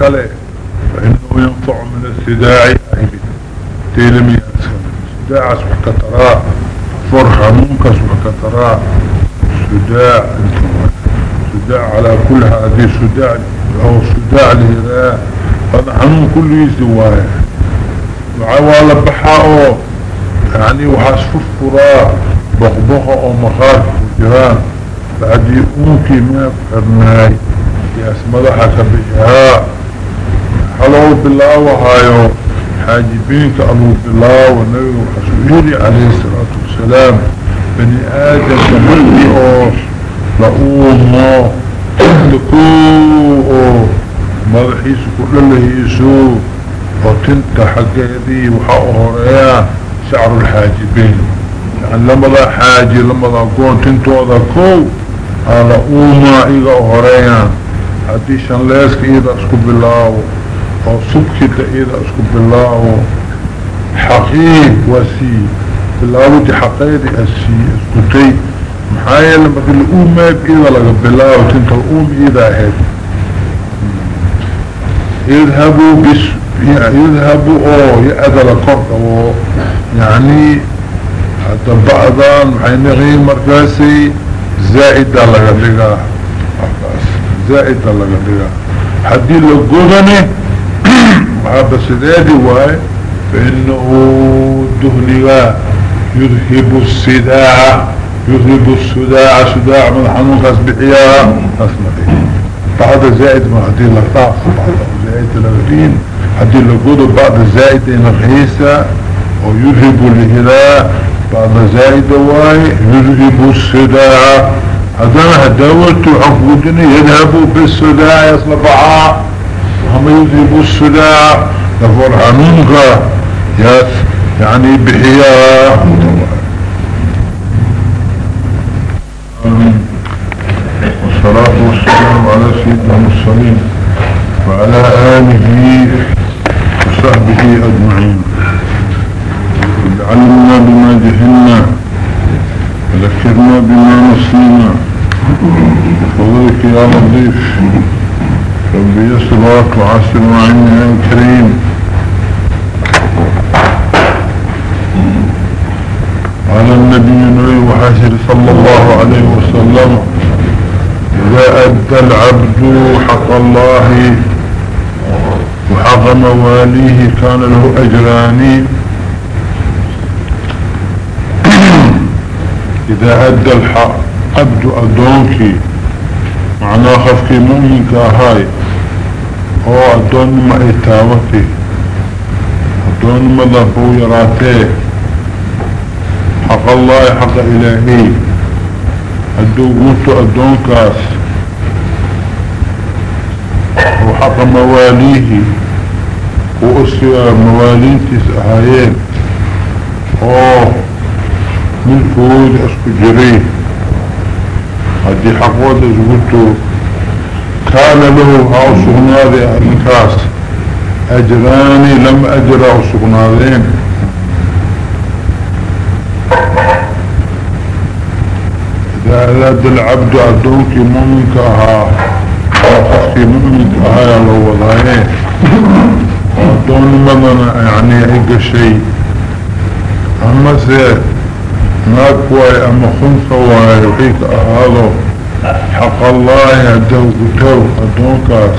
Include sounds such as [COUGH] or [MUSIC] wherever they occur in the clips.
كله فإنه ينفع من السداع تيلمي السداع سبحك ترى فرحة منك سبحك ترى. سداع سداع على كل هذه سداع أو سداع لهذا هذا حنون كل يسوايه وعوال بحاءه يعني وحاس ففراء بغبغة أو مخارج وجران بعد يؤونكي ما فرناي. يا اسمدحة كبهاء حلو بالله وهايو حاجبينك أبو بالله والنبي وحسويري عليه الصلاة والسلام بني آدم أوس لأوما لكوه مضحيس كل اللي يسوه وتنت حقيدي وحاقه شعر الحاجبين يعني لما ذا حاجي لما ذا قون تنتو ذا كو على اوما ايغا هريان هدي شان ليسك أيضا اسكو بالله أو صبكت أيضا اسكو بالله حقيق وسي بالله دي حقيدي اسي أسكتي. محايا لما قل اوما أيضا لغا بالله وتنتو اوم أيضا هيد يذهبوا بس يذهبوا أو يأذل قرد يعني حتى بعضان محين غير مركاسي زائدة لغا لغا زائدة لغا لغا حدي لو محابة سدادي واي فإنه دهنغا يذهب السداع يذهب السداع سداع من حنون كاسبحيا أسمعي بعد زائد ما حدي لغطاق بعد زائد لغدين حدي لو بعد زائد غيسة ويذهب الهلاء. بعد زائد واي يذهب الصداع هذا هدوت عفودني يذهب بالصداع يصلبعا وهم يذهب الصداع لفر عنونك يعني بحياء والصلاة والسلام على سيدنا المرسلين وعلى آله وصحبه أجمعين. علمنا بما جهلنا ذكرنا بما نسينا. فضلك يا لطيف. ربي يسرك وعسر وعني يا كريم. على النبي نبي وحاشر صلى الله عليه وسلم إذا أدى العبد حق الله وحق مواليه كان له أجراني إذا أدى الحق عبد أدونك معناه خفك مؤمنك هاي هو أدون ما ذهبو يراتيه حق الله حق إلهي أدو قلت أدونكاس وحق مواليه وأسيا موالينتس أهايين أوه ملكود اسكو جريه هدي حقوة اسكتو كان له هاو سغنادي انكاس اجراني لم اجره سغنادين إذا أراد العبد عدوك مؤمنك أها وقفتي مؤمنك يا لو وضعيه. دون مدن يعني ايقا شيء. أما سيد ناكواي أما خنصة واي وحيك اهالو حق الله يدو قتو ادونكاس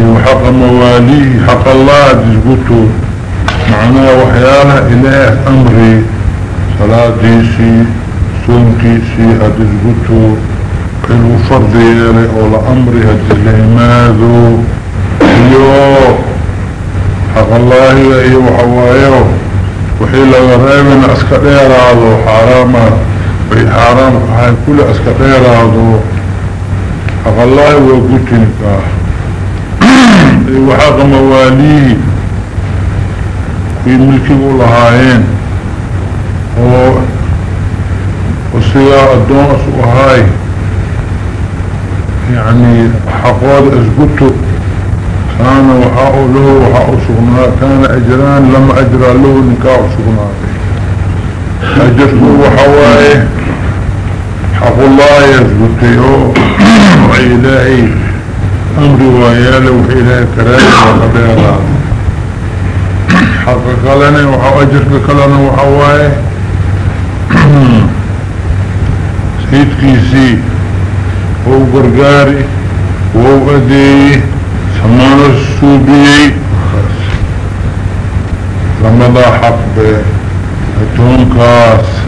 وحق مواليه حق الله تزقتو معناه وحيالها إله أمري. صلاة ديسي هتزقتو كل فرد يلي أولا أمري هتزلهماذو يو حق الله يلي وحوايو وحي لغرابنا اسكدير هذا حراما وحي حرام وحي كل اسكدير [COUGHS] هذا الله وقلتنك وحق مواليه في ملكي لهايين وصياء الدون اسوهاي يعني حقواد اسقطه كان وحاء له وحاء سغناء كان أجران لما أجرى له نكاح سغناء أجرته وحوائه حق الله يثبته وإلهي أمري ويالي وحي إلهي كرامي وقبيرا حقق لنا وحو أجرك لنا وحواي سيد كيسي هو قرقاري وهو أدي سمان السوبي. لما ضا حق بتون كاس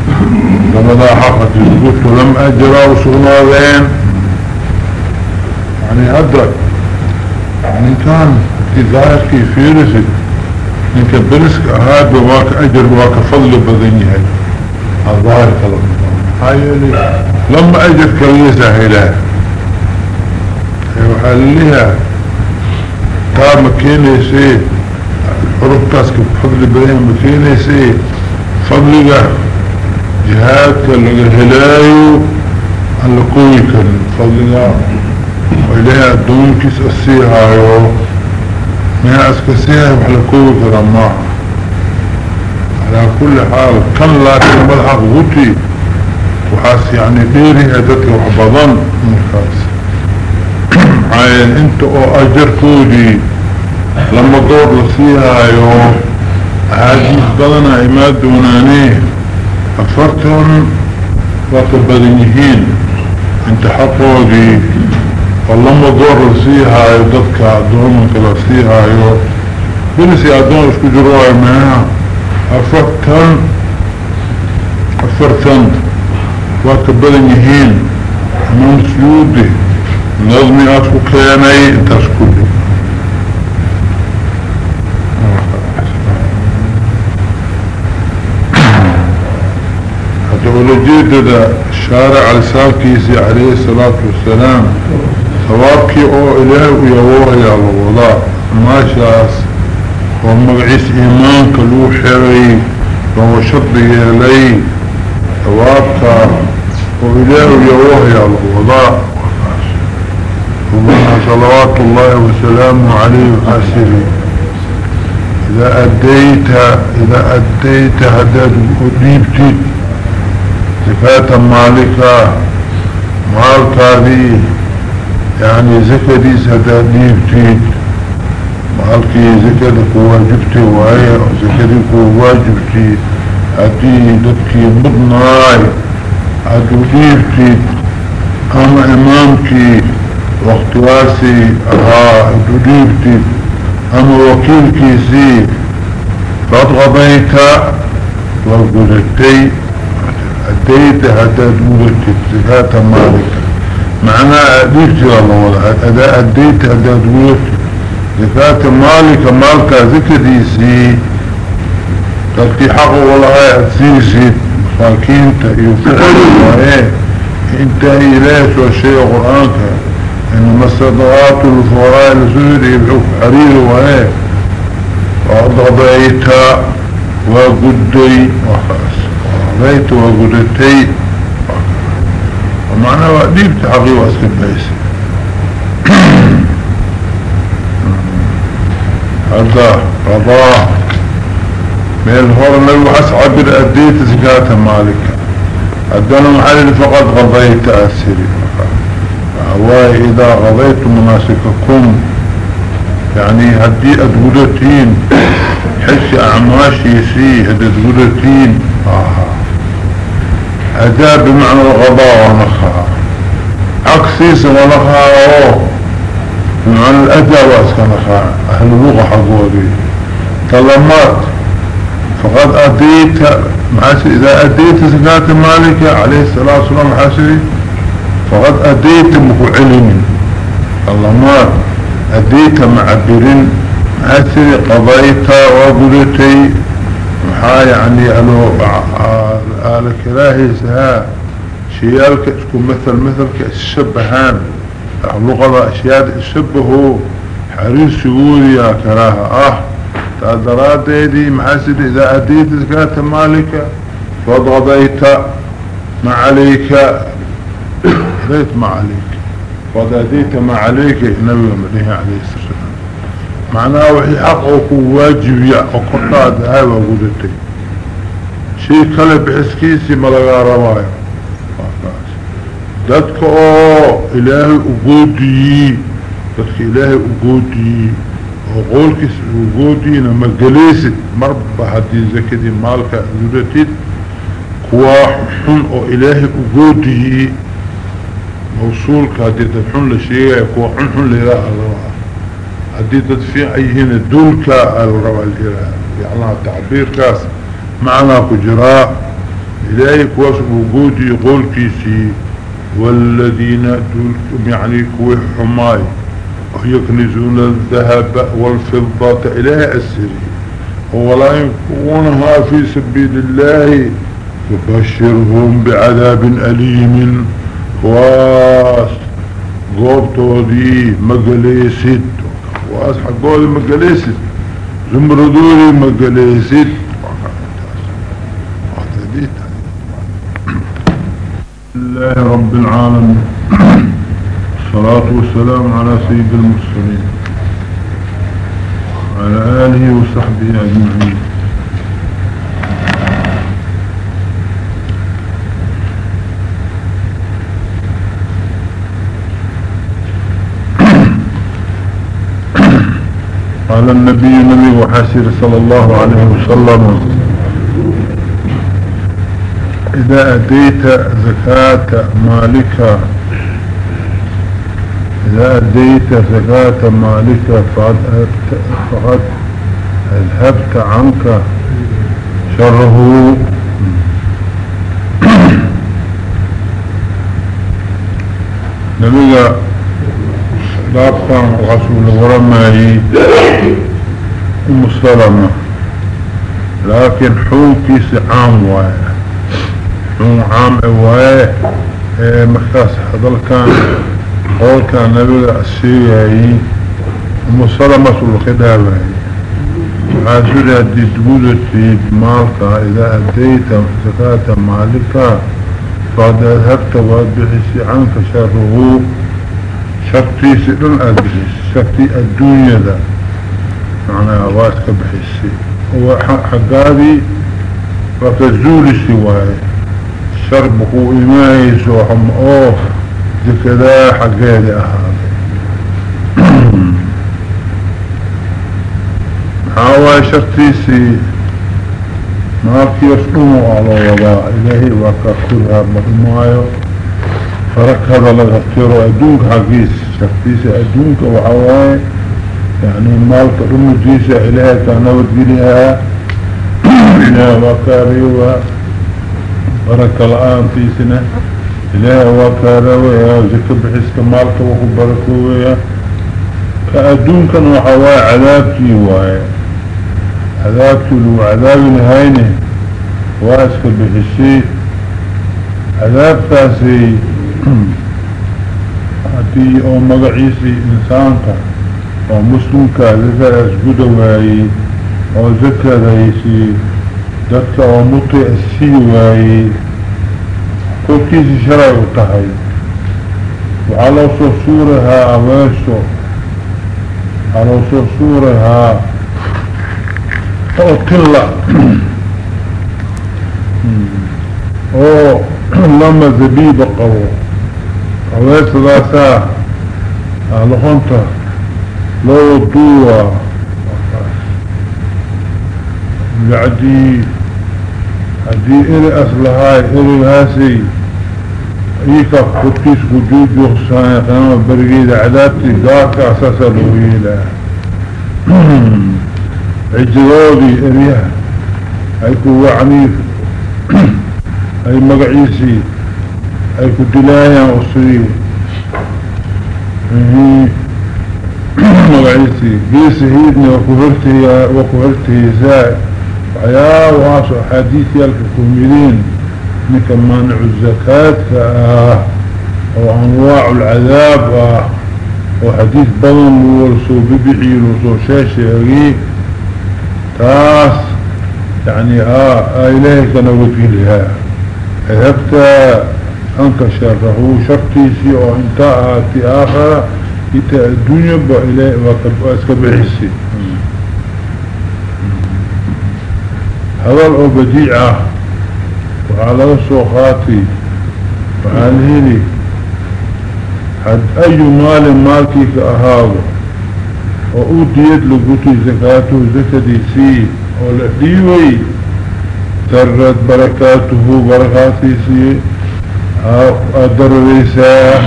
لما ضا حق تثبت لم أجرى وصغنا ذين يعني أدرك. يعني كان ذلك في رسل إنك برسك هاد وواك أجر وواك فضل بذني هاي الظاهر كلام هاي لما أجر كويسة هلا وحاليها تار مكيني سي. الحروف تاسك بفضل بذين مكيني سي. فضلك جهادك اللي هلايو اللي قوي كان فضلك وإليها الدون كيس أسيها يو ما أسكسيها وحلا قوي معها على كل حال كان لكن ملحق غطي وحاس يعني غيري أدتك وحبضان مركز عين انت أو اجرتودي لما دور لسيها يو عاجيز بدنا عماد دونانيه افرتهم وكبرينيهين أنت حقودي ولما دور لسيها يددك دونك لسيها يو. بلسي ادون اسكو جروعي معها افرتهم افرتهم وكبرينيهين من سيودي نظمي أسكو كياني تسكو هذا جيد الشارع لساكيسي عليه الصلاة والسلام. ثوابكي أو إله ويوه يا الله. ما شاس. ومبعيس إيمانك لو حري. وهو شرطي لي ثوابك. وإله ويوه يا الله. ومنها صلوات الله وسلامه عليه وحسره إذا أديت إذا أديت هداد أديبتي. زكاة مالكة مالك هذه يعني زكاة دي سداد مالكي زكاة واجبتي وهي زكاة واجبتي هدي دكي مضناي هدو ديبتي أما إمامكي وقت واسي أها دوديبتي اما وكيل كيسي قد غضيت وقلتي اديت هذا دولتي زكاة مالك. معنى اديبتي والله اذا اديت هذا دولتي زكاة مالك مالك ذكريسي تلقي حقه والله اتسيسي مساكينتا يفعل إنت إليه وشيء قرآنك إنما استضغات الفراء الزهر يبعوك حرير وإيه وضبيت وقدي وخاص وضبيت وقدتي ومعنى وقديبت حقي واسكت بيس. هذا قضاء من الهور النبي عبر أديت زكاة مالك. أدانا محلل فقط غضيت أسري هواي إذا غضيت مناسككم. يعني هدي أدولتين حس أعماشي سي هدي أدولتين. آه هدا بمعنى الغضاء ونخاء عكسيس ونخاء بمعنى الأداء واسك نخاء أهل اللغة حقوري طلمات. فقد أديت إذا أديت زكاة مالك عليه الصلاة والسلام حسري فقد أديت مكعلم اللهم أديت معبرين أثر قضيت وقلتي محا يعني ألو آل كراهي سها شيالك اسكو مثل مثل كالشبهان اللغة أشياء الشبه حريص سيقول يا كراهة آه تأدرات دي محاسد إذا أديت زكاة مالك فقضيت ما عليك. [COUGHS] ريت ما عليك. وضاديت ما عليك النبي مديه عليه السلام معناه وحي حقه واجب يا وقرطاد هاي وقودتي شيء كله بحسكيسي ملغا رواية ilaahay u goodiyey dadka ilaahay ugoodiyey oo qoolkiis ugoodiyeyna ma gelaysid marba haddii zakadii maalka gudatid kuwaa xun oo ilaahay ugoodiyey موصولك هدي تدحون لشيء كوا حنحن لإله الرواء هدي تدفعيهن دولك الرواء الإله يعني تعبير كاس معنا كجراء إلهي كواس وجودي يقول كيسي. والذين دولك يعني كوي حماي. ويكنزون الذهب والفضة. إله السري ولا ينفقونها في سبيل الله. تبشرهم بعذاب أليم. واس قوبتودي مقليسد واس حقودي مقليسد زمردودي مقليسد الله رب العالمين. الصلاة والسلام على سيد المرسلين. وعلى آله وصحبه أجمعين. قال النبي النبي وحاسر صلى الله عليه وسلم. إذا أديت زكاة مالك إذا أديت زكاة مالك فقد أذهبت عنك شره. نبي بابكان رسول ورمائي أم السلامة لكن حوكي سعام واي حوم عام واي مخاص هذا كان. قول كان نبي السيئي أم السلامة الخدابة عاشر هدي تقولتي مالك إذا أديت زكاة مالك بعد أذهبت وادبحسي عنك شره شرطي سئلن أدريس شرطي الدنيا ذا معنى واسك بحسي هو حقادي وكزول سواي شربه إمايس وحم أوف ذكذا حقادي أهالي حاوى [CLEARS THROAT] شرطيسي ما في يصنعوا على وضاء إلهي وكاكلها مضمايو فرق هذا لغتيرو أدونك حقيس شخصيسة أدونك وحواي. يعني مالك رمجيسة إلهي كانت قليها [CLEARS THROAT] إلهي وكاريوها برك الآن في سنة إلهي وكاريوها وزكب حسك مالك وخبركوها كأدونك وحواي عذابتي وهي عذابتي لو عذاب الهينه واسك بحسي عذاب تاسي hadii oo magaciisii insaanka oo muslimka zakaas gudawaayey oo zakadaysii dadka oo muti sii waayey kolkiisii shalay u tahay waxaa loo soo suurahaa aweeso waxaa loo soo suurahaa oo tilla oo عويس ذاتا لغنطة لو الضوة بعدي هدي إلي أصلهاي إلي هاسي إيكا قدكيس وجود يخصاني قناة برقيدة عذابتي ذاك أساسا لويلة [CLEARS THROAT] عجلودي إليها. هيكو وعنيف هاي مقعيسي. Ay ku dilaayaan usii magaciisii geesahiidna waa ku hortaya waa ku hortayeysaa waxyaabahaas axaadiisyaalka kumideen ninka maanicu zakaadka ah oo anwaacu lcadaab ah oo xadiis badan loo soo bibixi loo soo sheesheegay أنك شره شرطيسي أو انتهى في آخر. إتا الدنيا بإليه واسك بحسي. هذا الأو بديعة وعلى السوقاتي وعلى حد أي مال مالكي كأهاضه وأوديت لقوتي زكاته زكدي سي. ولا ديوي. ترد بركاته بركاتي سي أدر ريسا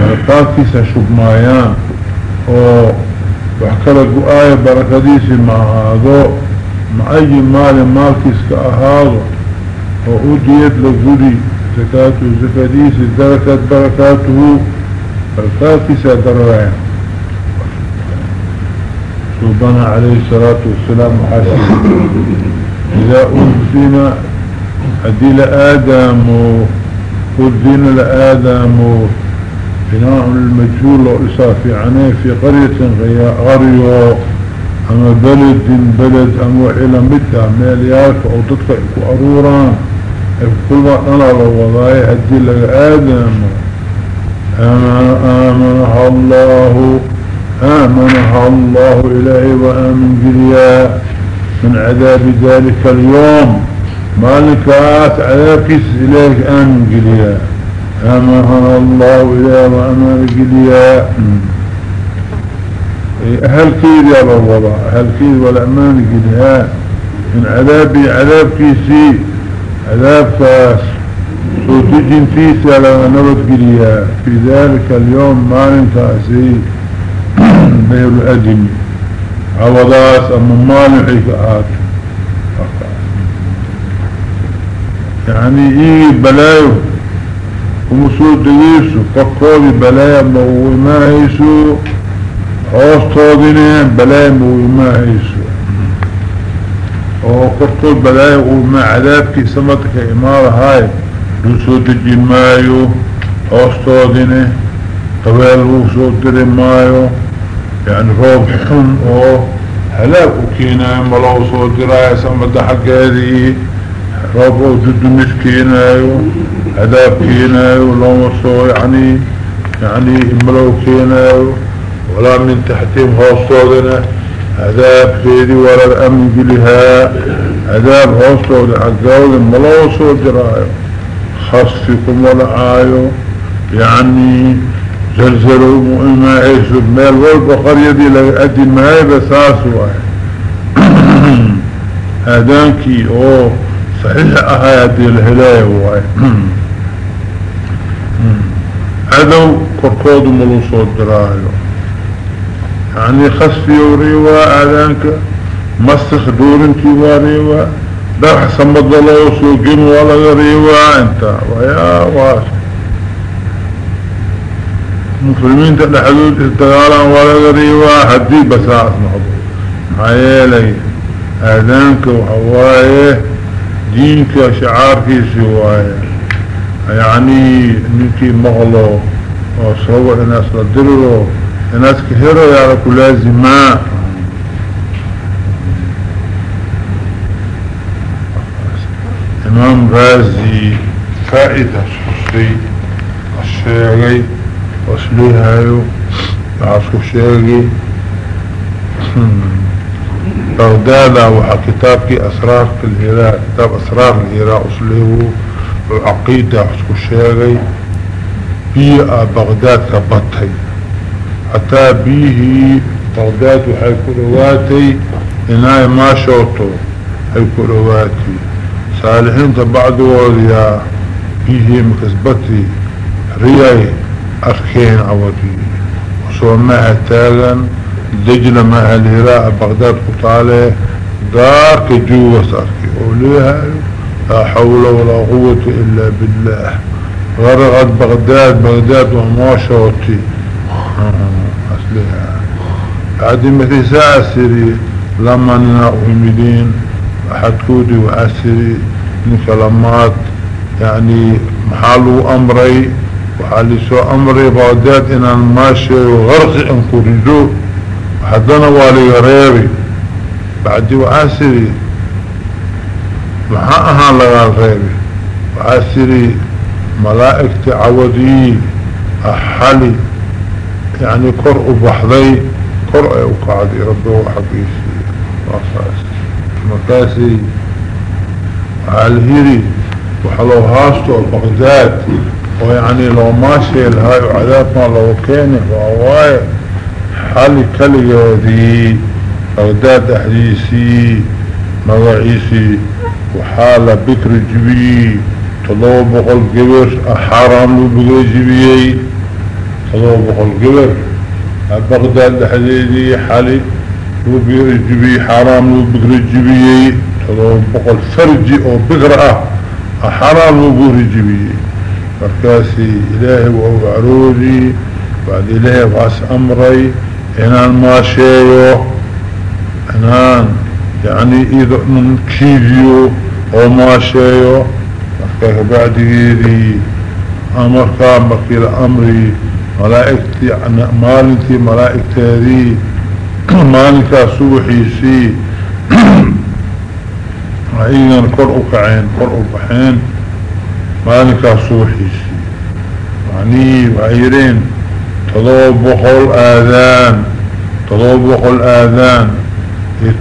بركاتي سشب مايان وحكرا قآية بركاتي سي مع هذا مع أي مال مالكي كأهاضه وأوديت لقوتي زكاته زكدي سي دركت بركاته بركاتي سادر سبحانه عليه الصلاة والسلام حسن إذا أذن هدي لآدم أذن لآدم بناء المجهول وإصافي عنه في قرية غريو. أما بلد بلد أما إلى مدى مالياك أو تدفع أروران كل ما أنا لو وضعي هدي لآدم آمنها الله. آمنها الله إلهي وآمن جريا. من عذاب ذلك اليوم. مالكات عذابكس إليك آمن جريا آمنها الله إلهي وآمن جريا أهل كيد يا الله أهل كيد والأمان جريا من عذابي عذاب كيسي عذاب كاس صوتجين فيسي على نبت جريا في ذلك اليوم مالكاسي مير [CLEARS THROAT] الأدمي عوضاس أما مالحي كآت يعني إيه بلايو؟ ومسود دقيسو فقودي بلايا موما هيسو هوستودين بلايا موما هيسو وقرطول بلايا وما عذابكي سمتك إمارة هاي. لسود جمايو هوستودين طويل وصود مايو. يعني روب حن أو هلاك وكينا ملو صوت دراية سمد حق هذه. روب أو جد مسكينا عذاب كينا ولو صو يعني يعني ملو كينا ولا من تحتهم هوصودنا عذاب كيدي ولا الأمن جلها عذاب هوصود حقاود ملو صوت دراية خصفكم ولا عايو يعني زلزلوا مؤمنا عيسو ميل والبقر يدي لأدي المهاي بساس واحد [CLEARS THROAT] هادانكي أو صحيح اهادي الهلاية واحد عدو كركود ملوصو الدرايو يعني خصفي وريوا اذانك مسخ دورنتي وريوا داح سمد الله وسوقين ولا ريوا انت ويا واسع مسلمين تدحدود استغالا ولا غريوا حدي بساس نحضر حيالي اذانك وحوايه دينك شعارك سوايه يعني نكي مغلو. وصوع الناس لدرلو الناس كهيرو يعرفوا لازما إمام غازي فائدة شخصي. الشيعي وصليهايو عصف الشيخي بغداد وحا كتابك أسرار الهراء كتاب أسرار الهراء أصليه وعقيدة عصف الشيخي بيئة بغداد كبطي حتى بيه بغداد وحي كرواتي إناي ما شوطو حي كرواتي. صالحين تبعدوا يا بيه مكسبتي. رياي أركين عوضي. وصور معها تاغن. دجل معها الهراء بغداد قطالة دار كجوة أركي أوليها لا حول ولا قوة إلا بالله. غرقت بغداد بغداد وموشوتي أصلها. بعد مثل ساعة سيري. لما أهمدين أحد كودي وعسري نكلمات يعني محالو أمري وحالي سو أمري. بغداد إن الماشي وغرق انكوريجو وحدنا والي غريبي بعد وعاسري محاها لغا غريبي وعاسري ملائكة عوضي أحالي يعني قرء بحضي قرء وقعدي ربه وحقيسي وفاس مكاسي. وعالهيري وحلو هاستو بغداد ويعني لو ماشي الهاي وعذابنا لو كان فهواي حالي كالي ذي أغداد أحديثي مغعيسي وحالة بكر جبي تضوى بقل قبر حرام لو بقر جبيي تضوى بقل قبر بغداد أحديثي حالي بقر جبي حرام بقر جبيي تضوى بقل فرجي أو بقرأة حرام لو بقر جبيي مركاسي إلهي وهو عرودي بعد إلهي وعس أمري ما شيء إنان يعني إذا من كيديو أو ما شيء مركاسي بعد إيدي أمر كان بكيل أمري ملائكتي مالنتي ملائكتي هذه مالكا سوحيسي أيضا [CLEARS THROAT] قرأ كعين قرأ بحين مالكا سوحيسي يعني وعيرين تضوبخ الآذان تضوبخ الآذان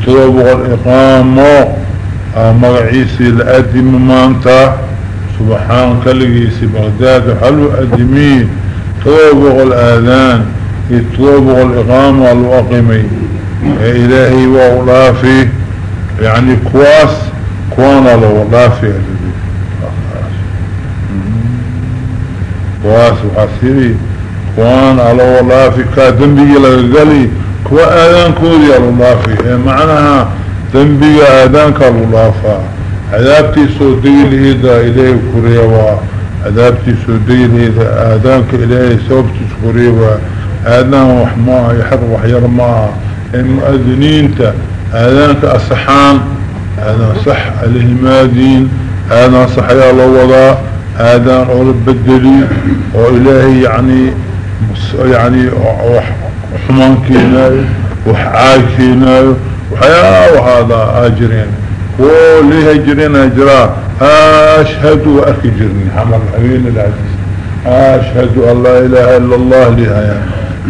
تضوبخ الإقامة مغعيسي الأدم مانتا. سبحان كالغيسي بغداد حلو أدمي. تضوبخ الآذان تضوبخ الإقامة الوقمي إلهي وأولافي. يعني كواس. كوانا لو أولافي كواس وحسيري. كوان على الله في كا دنبي لغالي كوا آذان كودي على الله في. إيه معناها دنبي آذان كالولافا عذابتي سودي لإذا إليه كريوا عذابتي سودي لإذا آذانك إليه سوبتي كريوا آذان وحما يحر وحيرما المؤذنين آذانك أصحان. آذان صح عليه مادين. آذان صح يا الله وضا آذان أول بدلي وإلهي يعني يعني حمان كيناي وحعاي كيناي وحيا وهذا آجرين. وليه اجرين اجراء أشهد واكجرني حمر الحبين العزيز. أشهد أن لا إله إلا الله لها. يعني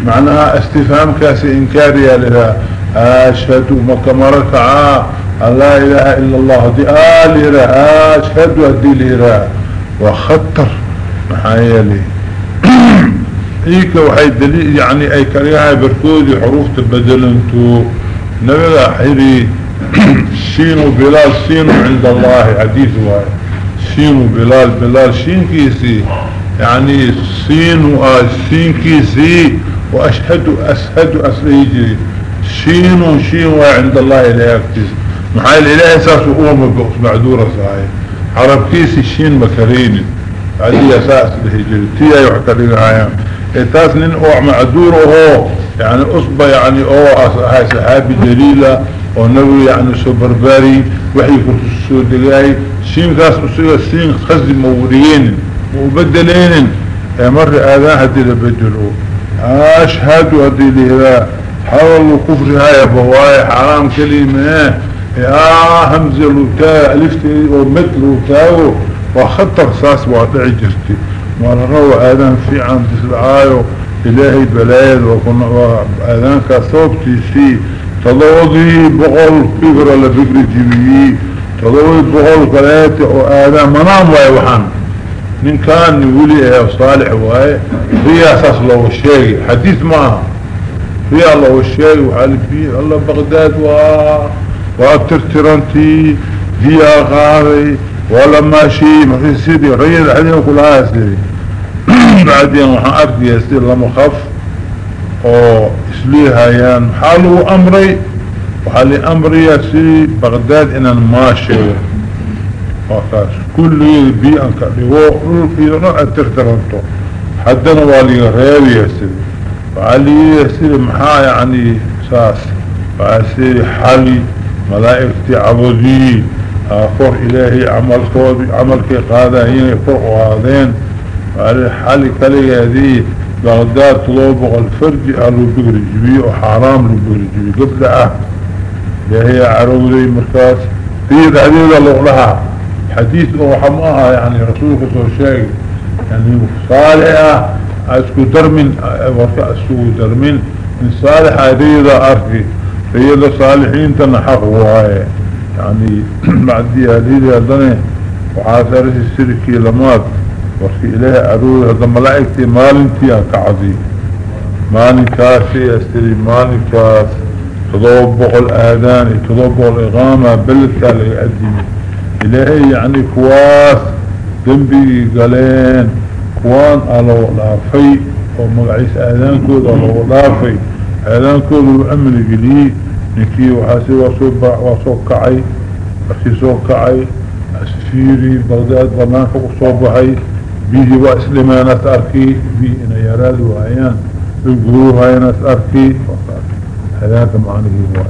معناها استفهام كاسي انكاريا لها. أشهد مكمركعا أن لا إله إلا الله دي آل لها. أشهد ادي لها. وخطر. محايا لي. [CLEARS THROAT] ايكا وحي دليل يعني أي كريها بركودي حروف تبدل انتو نبغى حيري سين [CLEARS THROAT] بلال سين عند الله حديث واي سين بلال بلال شين كيسي؟ يعني سين سين كيسي؟ وأشهد اسهد سين شين عند الله إلهي اكتس محايا الإله أساس اوما معدورة صحيح. عرب كيسي شين مكريني. هذه أساس الهجري تي ايوحكا لغاية تاس نين أو معدور يعني أصبع يعني أو هاي صحابي دليلة ونبي يعني سوبرباري وحي كنت السودلائي سين كاس اسوغا سين خزي موريين وبدلين مر آذان هدي لبدلو. أشهد هدي لهذا. حاولوا كفر هاي بواي حرام كلمة. يا همزة لوتا الفتي ومثل لوتاو. وخطر ساس وعطعي جرتي. وأنا رو آذان في عن تسلعايو إلهي بلايد وكنا آذان كثوبتي سي تضوضي بغل فكرة لفكر جميعي تضوضي بغل كلاتي وآذان منام واي وحان من كان يقولي يا صالح واي هي أساس الله الشيء حديث معها هي الله الشيء وحال فيه الله بغداد و وابترترنتي هي غاري ولا ماشي ما في سيدي. ريال عليهم كلها سيدي. [CLEARS THROAT] بعدين وحان أرضي يسير لما خف أو إسليها يان حالو أمري. وحالي أمري يسي بغداد إن ماشي. وقاس كل بيئة كاليوو إذا أترترنتو حدنا والي غيري يسير وعلي يسير محا يعني ساس. وعسير حالي ملائكتي عبودي. أفر إلهي عمل كودي عمل كي قادة هنا فرقوا هذين وعلي حالي كلي هذه بغداد طلوبغ الفرج قالوا بقر جبي وحرام لبقر جبي قبل آه. هي عرودي مركز في الحديث الله لها حديث وحماها يعني رسولك الشيء يعني صالحة أسكو درمين وركا أسكو درمين من صالحة ريضة اركي ريضة صالحين تنحقوا هاي يعني [CLEARS THROAT] معديها ليلة دني وعاثرة السركي لمات ورسي إليه أروري هذا ملائكتي مالنتي أكعدي مالنكاسي أستري مالنكاس تضوبق الآذان تضوبق الإغامة بلدك ليأدمي إلهي يعني كواس ذنبي قالين. كوان ألو لافي ومقعيس آذان كود ألو لافي آذان كود وعمل قليه نكي وحاسي وصوبع وصوكعي أخي صوكعي أسفيري بغداد برنامج وصوبعي بيه واسلمان أتأركي بيه إنا يراد وعيان القروها ينس أركي. هذاك معنى هو